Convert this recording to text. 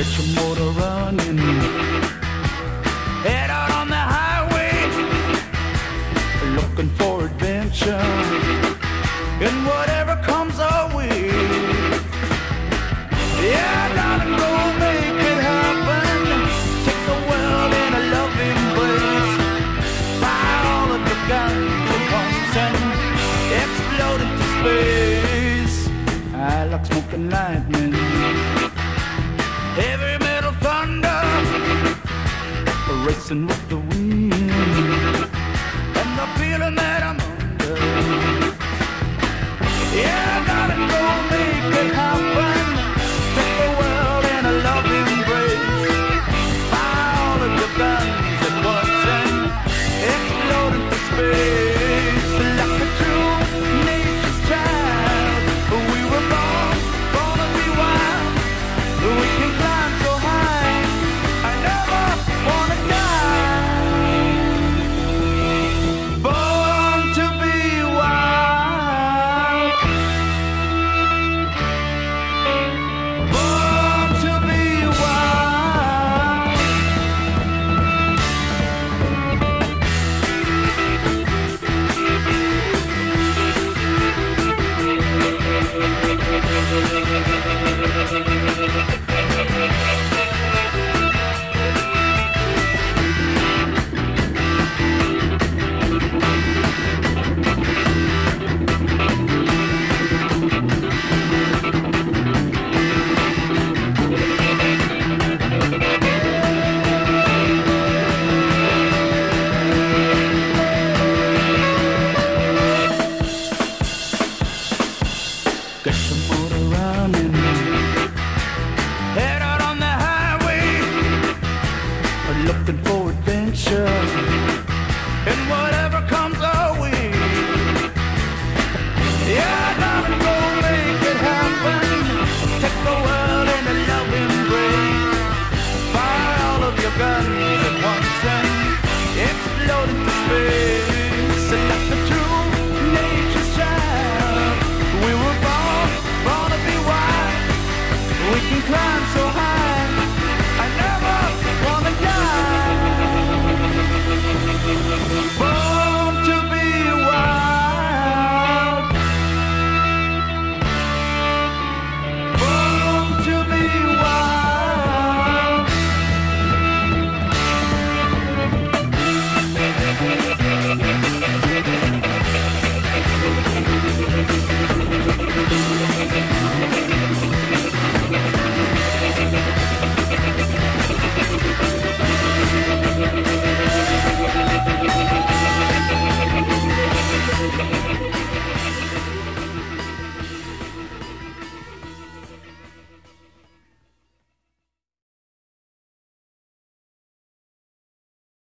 Get your motor running. Head out on the highway, looking for adventure. racing with the wind.